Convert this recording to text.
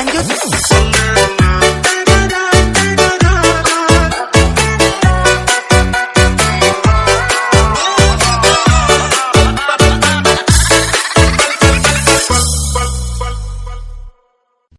Lanjut.